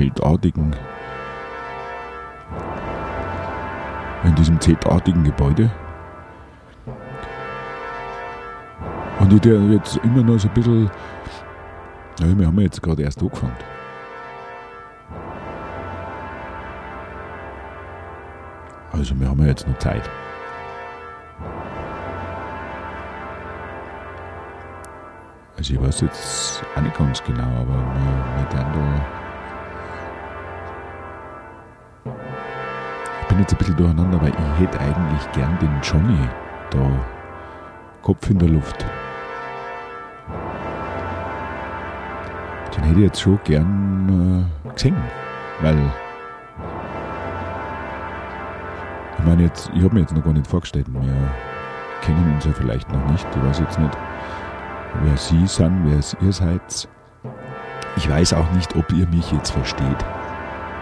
zeltartigen, in diesem zeltartigen Gebäude. Und ich der jetzt immer noch so ein bisschen, ja, wir haben jetzt gerade erst angefangen. Also wir haben ja jetzt noch Zeit. Also ich weiß jetzt auch nicht ganz genau, aber wir, wir werden da. Bin jetzt ein bisschen durcheinander, weil ich hätte eigentlich gern den Johnny da Kopf in der Luft. Den hätte ich jetzt schon gern äh, gesehen, weil ich meine jetzt, ich habe mir jetzt noch gar nicht vorgestellt, wir kennen uns ja vielleicht noch nicht, ich weiß jetzt nicht, wer Sie sind, wer ihr seid. Ich weiß auch nicht, ob ihr mich jetzt versteht,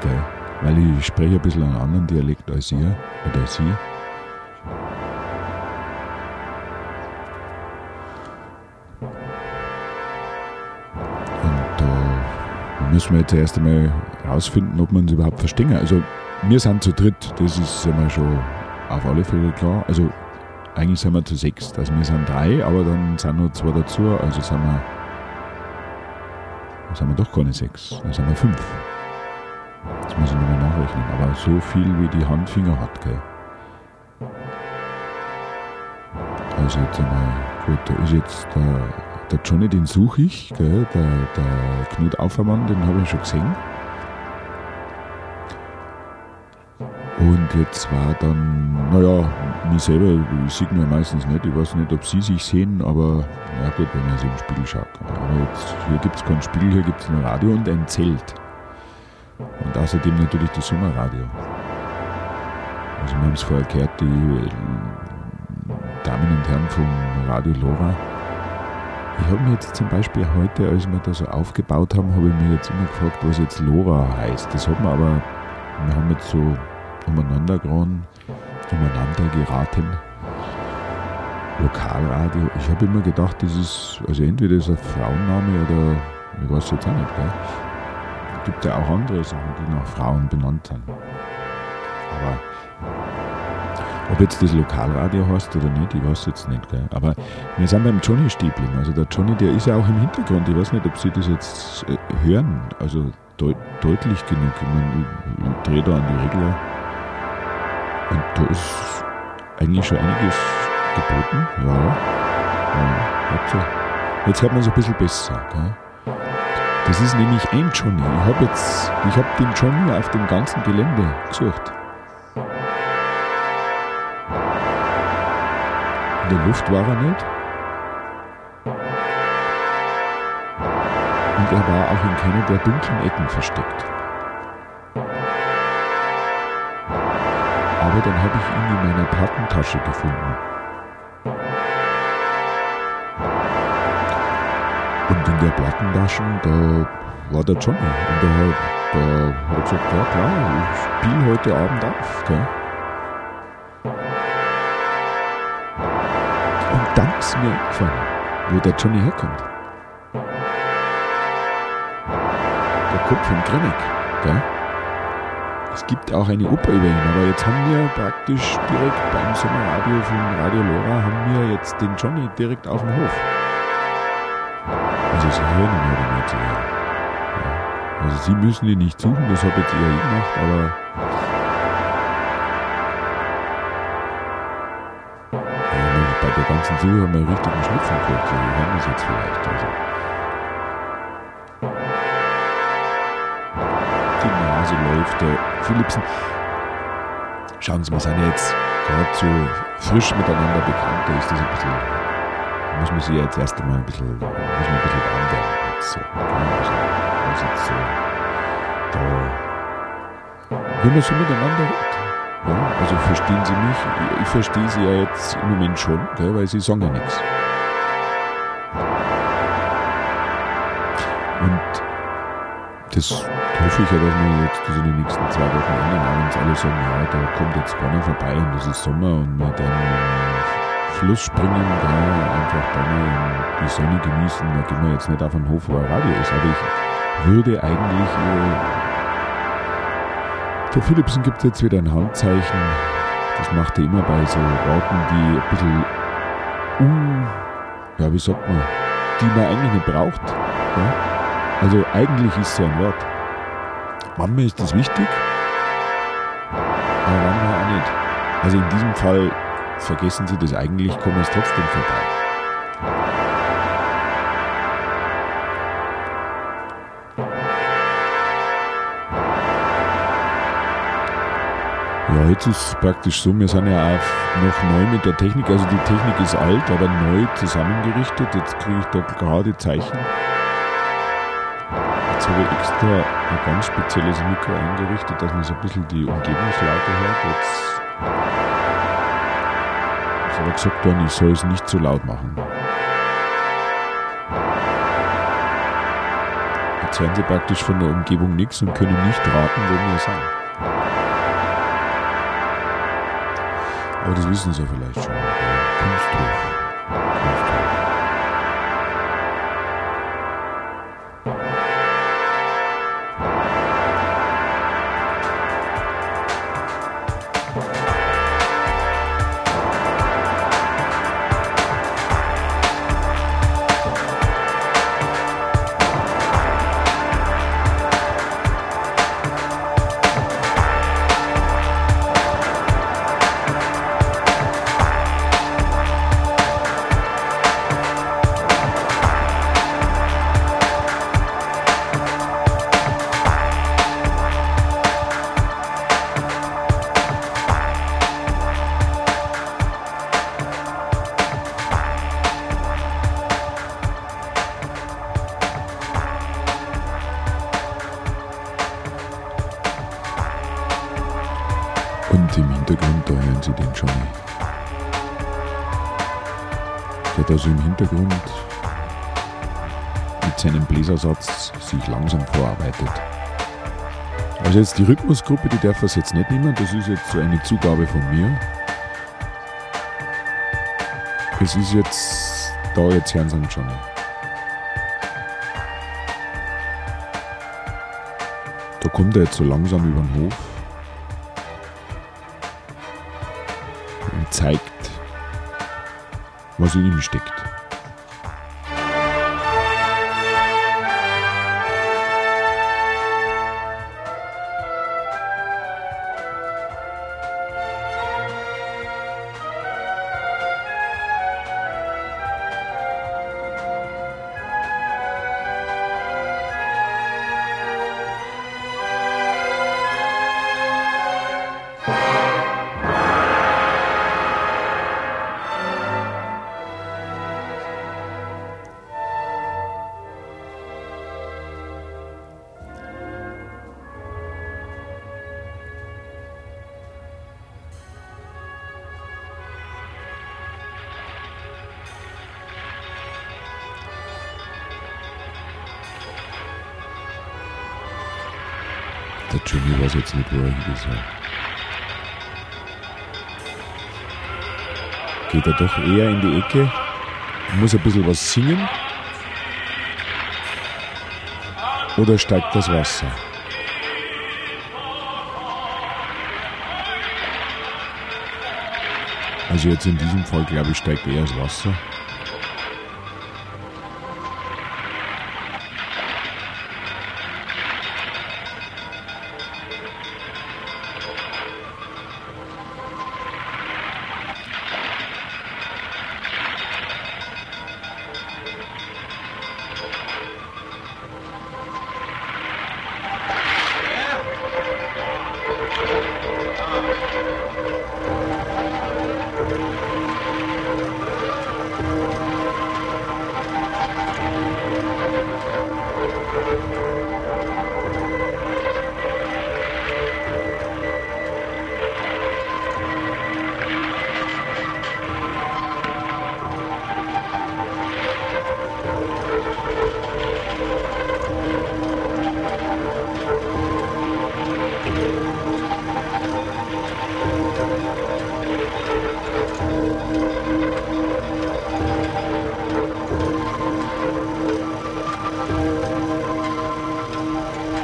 gell? Weil ich spreche ein bisschen einen anderen Dialekt als ihr oder Sie. Und da müssen wir jetzt erst einmal herausfinden, ob wir uns überhaupt verstehen. Also wir sind zu dritt, das ist einmal schon auf alle Fälle klar. Also eigentlich sind wir zu sechs. Also wir sind drei, aber dann sind noch zwei dazu, also sind wir, sind wir doch keine sechs, dann sind wir fünf. Das muss ich nochmal nachrechnen, aber so viel wie die Handfinger hat, gell. Also jetzt einmal, gut, da ist jetzt der, der Johnny, den suche ich, gell, der, der Knut Aufermann, den habe ich schon gesehen. Und jetzt war dann, naja, mich selber ich sehe mir meistens nicht. Ich weiß nicht, ob Sie sich sehen, aber ja gut, wenn man sich im Spiegel schaut. Aber jetzt, hier gibt es keinen Spiegel, hier gibt es ein Radio und ein Zelt. Und außerdem natürlich das Sommerradio. Also wir haben es vorher gehört, die Damen und Herren vom Radio Lora. Ich habe mir jetzt zum Beispiel heute, als wir da so aufgebaut haben, habe ich mir jetzt immer gefragt, was jetzt Lora heißt. Das hat man aber, wir haben jetzt so umeinander geraten, umeinander geraten. Lokalradio, ich habe immer gedacht, das ist, also entweder ist ein Frauenname oder ich weiß jetzt auch nicht, gell? Gibt ja auch andere Sachen, die nach Frauen benannt sind. Aber ob jetzt das Lokalradio heißt oder nicht, ich weiß jetzt nicht, gell? Aber wir sind beim Johnny Stiebling. Also der Johnny, der ist ja auch im Hintergrund. Ich weiß nicht, ob Sie das jetzt äh, hören. Also deut deutlich genug. Ich, meine, ich, ich drehe da an die Regler und da ist eigentlich schon einiges geboten. Ja. ja jetzt hört man es ein bisschen besser. Gell? Das ist nämlich ein Johnny. Ich habe jetzt, den Johnny auf dem ganzen Gelände gesucht. In der Luft war er nicht. Und er war auch in keiner der dunklen Ecken versteckt. aber dann habe ich ihn in meiner Plattentasche gefunden. Und in der Plattentasche, da war der Johnny. Und da hat er gesagt, ja klar, ich spiele heute Abend auf. Gell? Und dann ist mir eingefallen, wo der Johnny herkommt. Der kommt von. Gell? Es gibt auch eine Oper über ihn, aber jetzt haben wir praktisch direkt beim Sommerradio von Radio Lora haben wir jetzt den Johnny direkt auf dem Hof. Also Sie hören oder nicht. Ja. Also Sie müssen ihn nicht suchen, das habe jetzt eher gemacht, aber bei der ganzen Suche haben wir einen richtigen Schnupfen gekriegt. Sie hören das jetzt vielleicht. Also. Die Nase läuft. Der Philipsen. Schauen Sie, wir sind jetzt gerade so frisch miteinander bekannt, da ist das ein bisschen, muss man sich jetzt erst einmal ein bisschen, muss man ein bisschen also jetzt so, da, wenn man so miteinander redet. Ja, also verstehen Sie mich, ich, verstehe Sie ja jetzt im Moment schon, gell, weil Sie sagen ja nichts. Und das hoffe ich ja, dass wir jetzt in den nächsten zwei Wochen ändern. Wenn alle sagen, ja, da kommt jetzt keiner vorbei und es ist Sommer und wir dann Fluss springen, ja, einfach da mal die Sonne genießen. Da gehen wir jetzt nicht auf den Hof, wo Radio ist. Aber ich würde eigentlich. Äh, der Philipsen gibt jetzt wieder ein Handzeichen. Das macht er immer bei so Worten, die ein bisschen un. Ja, wie sagt man? Die man eigentlich nicht braucht. Ja? Also eigentlich ist es ja ein Wort. Manchmal ist das wichtig, aber manchmal auch nicht. Also in diesem Fall vergessen Sie das eigentlich, kommen es trotzdem vorbei. Ja, jetzt ist es praktisch so, wir sind ja auch noch neu mit der Technik, also die Technik ist alt, aber neu zusammengerichtet. Jetzt kriege ich da gerade Zeichen. Jetzt habe ich extra ein ganz spezielles Mikro eingerichtet, dass man so ein bisschen die Umgebungslaute hört. Jetzt ist aber gesagt worden, ich soll es nicht zu laut machen. Jetzt hören Sie praktisch von der Umgebung nichts und können nicht raten, wo wir sind. Aber das wissen Sie ja vielleicht schon. Kunsthof. Hintergrund mit seinem Bläsersatz sich langsam vorarbeitet. Also jetzt die Rhythmusgruppe, die darf es jetzt nicht nehmen, das ist jetzt so eine Zugabe von mir. Es ist jetzt da, jetzt hören Sie ihn schon. Da kommt er jetzt so langsam über den Hof und zeigt was in ihm steckt. Der Jimmy weiß jetzt nicht, wo er hin soll. Geht er doch eher in die Ecke, muss ein bisschen was singen oder steigt das Wasser? Also jetzt in diesem Fall glaube ich steigt eher das Wasser.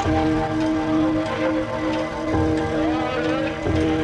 Thank you.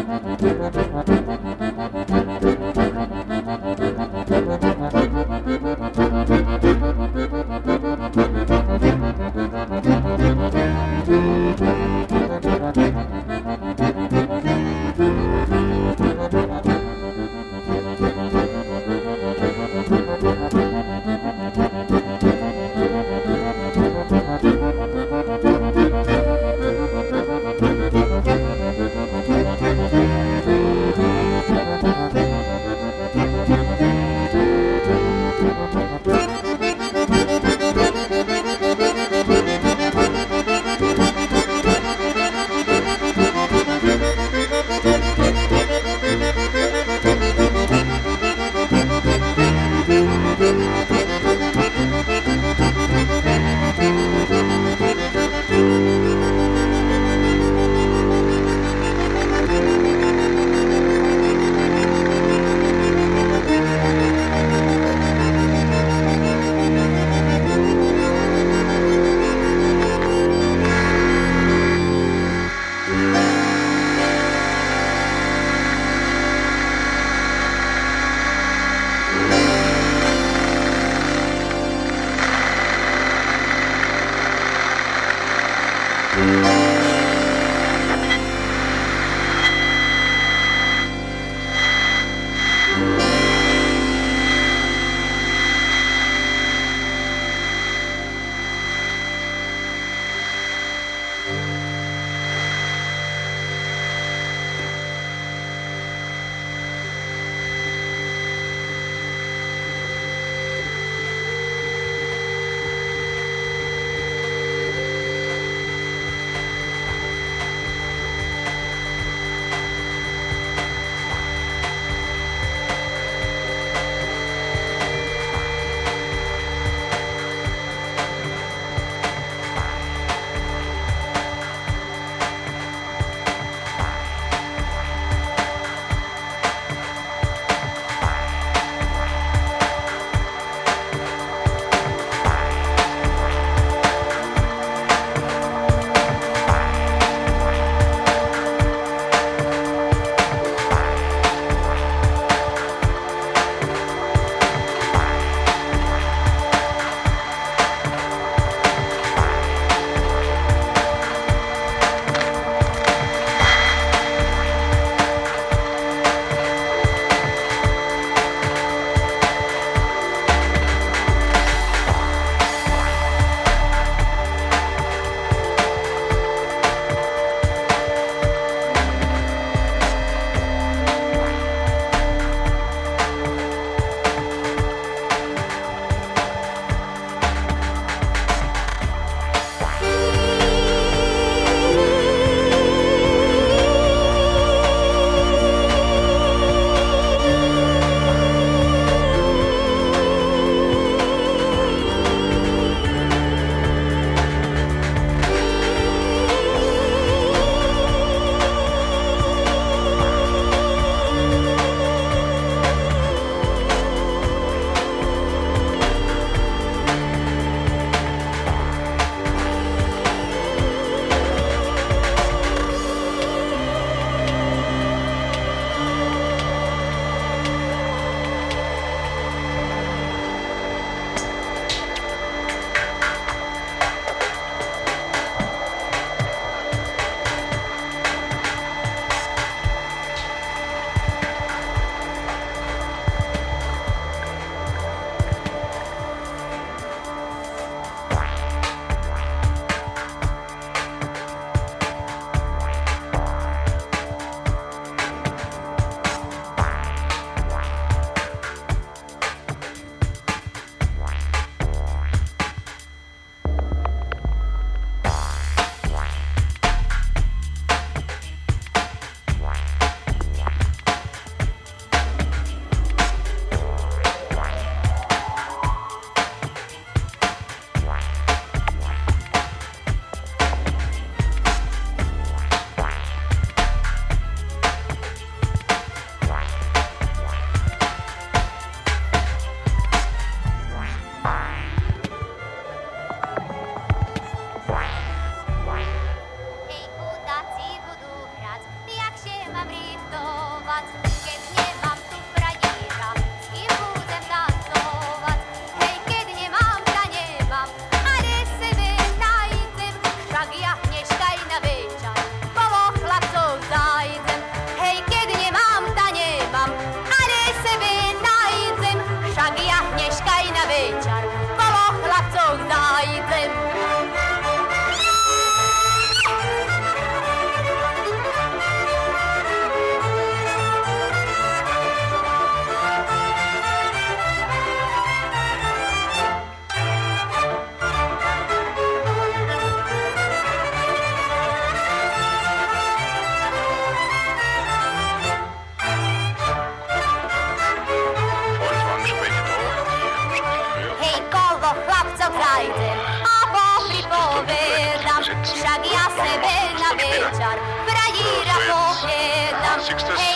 Música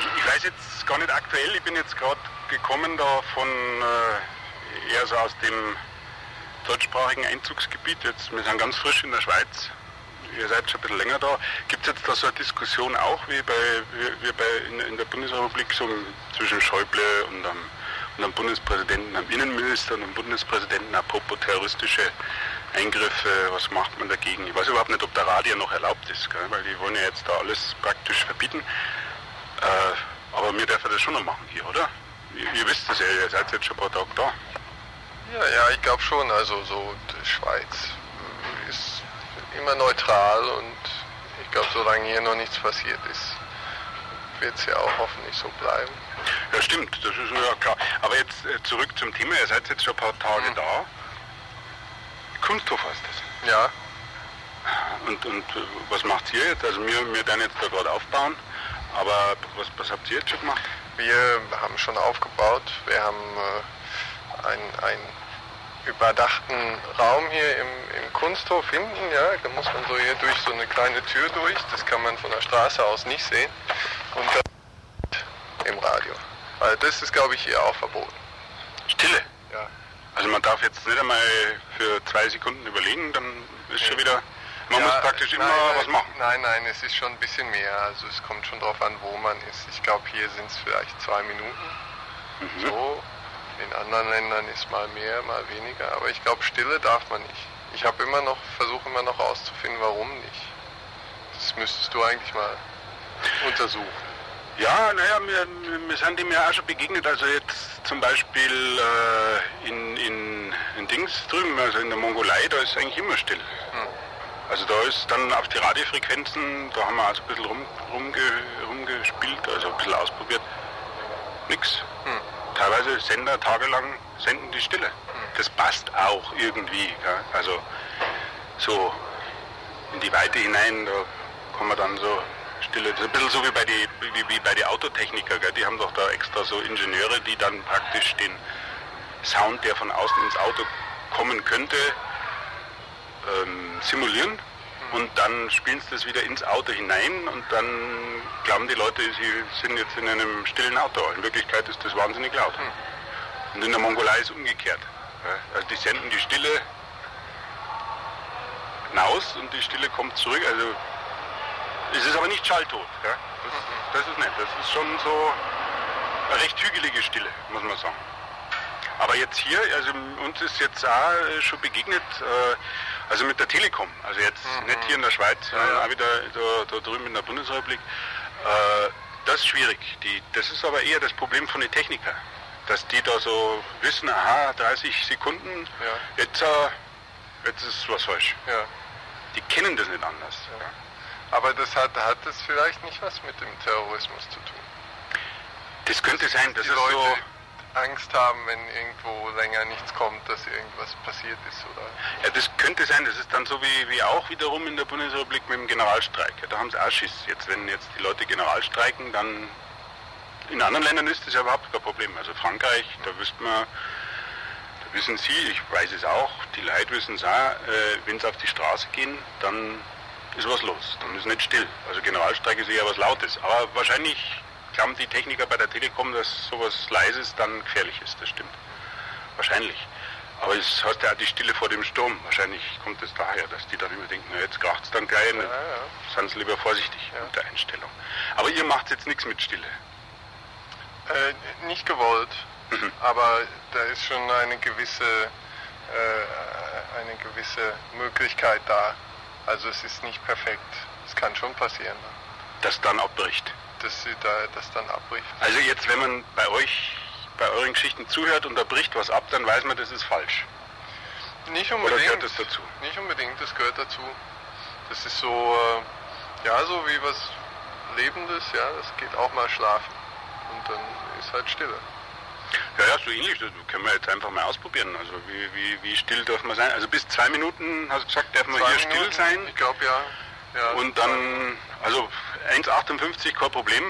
Ich, weiß jetzt gar nicht aktuell, ich bin jetzt gerade gekommen da von äh, eher so aus dem deutschsprachigen Einzugsgebiet. Jetzt, wir sind ganz frisch in der Schweiz. Ihr seid schon ein bisschen länger da. Gibt es jetzt da so eine Diskussion auch wie bei, wie, wie bei in, in, der Bundesrepublik so zwischen Schäuble und einem und am Bundespräsidenten, am Innenminister und am Bundespräsidenten apropos terroristische Eingriffe, was macht man dagegen? Ich weiß überhaupt nicht, ob der Radio noch erlaubt ist, gell? weil die wollen ja jetzt da alles praktisch verbieten. Äh, aber wir dürfen das schon noch machen hier, oder? Ihr, ihr wisst es ja, ihr seid jetzt schon ein paar Tage da. Ja, ja, ich glaube schon. Also so die Schweiz ist immer neutral und ich glaube, solange hier noch nichts passiert ist, wird es ja auch hoffentlich so bleiben. Ja, stimmt, das ist ja klar. Aber jetzt äh, zurück zum Thema, ihr seid jetzt schon ein paar Tage mhm. da. Kunsthof heißt das. Ja. Und, und äh, was macht ihr jetzt? Also wir, wir werden jetzt da gerade aufbauen, aber was, was habt ihr jetzt schon gemacht? Wir haben schon aufgebaut. Wir haben äh, einen, überdachten Raum hier im, im, Kunsthof hinten, ja, da muss man so hier durch so eine kleine Tür durch, das kann man von der Straße aus nicht sehen. Und im Radio. Weil das ist, glaube ich, hier auch verboten. Stille? Ja. Also man darf jetzt nicht einmal für zwei Sekunden überlegen, dann ist schon wieder, man ja, muss praktisch immer nein, was machen. Nein, nein, es ist schon ein bisschen mehr. Also es kommt schon darauf an, wo man ist. Ich glaube, hier sind es vielleicht zwei Minuten. Mhm. So. In anderen Ländern ist mal mehr, mal weniger. Aber ich glaube, Stille darf man nicht. Ich habe immer noch, versuche immer noch herauszufinden, warum nicht. Das müsstest du eigentlich mal untersuchen. Ja, naja, wir, wir sind dem ja auch schon begegnet. Also jetzt zum Beispiel äh, in, in, in Dings drüben, also in der Mongolei, da ist eigentlich immer still. Hm. Also da ist dann auf die Radiofrequenzen, da haben wir also ein bisschen rum, rumge, rumgespielt, also ein bisschen ausprobiert. Nix. Hm. Teilweise Sender tagelang senden die Stille. Hm. Das passt auch irgendwie. Gell? Also so in die Weite hinein, da kann man dann so Stille. Das ist ein bisschen so wie bei den wie, wie bei die Autotechniker. Gell? Die haben doch da extra so Ingenieure, die dann praktisch den Sound, der von außen ins Auto kommen könnte, ähm, simulieren. Und dann spielen sie das wieder ins Auto hinein und dann glauben die Leute, sie sind jetzt in einem stillen Auto. In Wirklichkeit ist das wahnsinnig laut. Und in der Mongolei ist es umgekehrt. Also die senden die Stille hinaus und die Stille kommt zurück. Also es ist aber nicht schalltot. Ja? Das, das, ist nett. Das ist schon so eine recht hügelige Stille, muss man sagen. Aber jetzt hier, also uns ist jetzt auch schon begegnet, äh, also mit der Telekom, also jetzt Mhm. nicht hier in der Schweiz, sondern ja. auch wieder da, da drüben in der Bundesrepublik. Äh, das ist schwierig. Die, das ist aber eher das Problem von den Technikern, dass die da so wissen, aha, 30 Sekunden, Ja. jetzt, äh, jetzt ist was falsch. Die kennen das nicht anders. Aber das hat, hat das vielleicht nicht was mit dem Terrorismus zu tun. Das könnte sein, das ist Leute so. Angst haben, wenn irgendwo länger nichts kommt, dass irgendwas passiert ist oder. Ja, das könnte sein. Das ist dann so wie, wie auch wiederum in der Bundesrepublik mit dem Generalstreik. Ja, da haben sie auch Schiss. Jetzt, wenn jetzt die Leute Generalstreiken, dann in anderen Ländern ist das ja überhaupt kein Problem. Also Frankreich, da wüsste man, da wissen Sie, ich weiß es auch, die Leute wissen es auch, äh, wenn sie auf die Straße gehen, dann ist was los. Dann ist nicht still. Also Generalstreik ist eher was Lautes. Aber wahrscheinlich glauben die Techniker bei der Telekom, dass sowas Leises dann gefährlich ist. Das stimmt. Wahrscheinlich. Aber es heißt ja auch die Stille vor dem Sturm. Wahrscheinlich kommt es daher, dass die dann immer denken, na jetzt kracht es dann gleich. Ja, ja. Seien sie lieber vorsichtig Ja. mit der Einstellung. Aber ihr macht jetzt nichts mit Stille. Äh, nicht gewollt, Mhm. aber da ist schon eine gewisse, äh, eine gewisse Möglichkeit da. Also es ist nicht perfekt. Es kann schon passieren, Das dann abbricht. Dass sie da das dann abbricht. Also jetzt, wenn man bei euch, bei euren Geschichten zuhört und da bricht was ab, dann weiß man, das ist falsch. Nicht Oder unbedingt. gehört das dazu? Nicht unbedingt, das gehört dazu. Das ist so, äh, ja, so wie was Lebendes, ja, das geht auch mal schlafen. Und dann ist halt Stille. Ja, ja, so ähnlich. Das können wir jetzt einfach mal ausprobieren. Also wie, wie, wie still darf man sein? Also bis zwei Minuten, hast du gesagt, darf man Zwei hier still Minuten, sein. Ich glaube ja. Ja Und dann, also 1,58 kein Problem.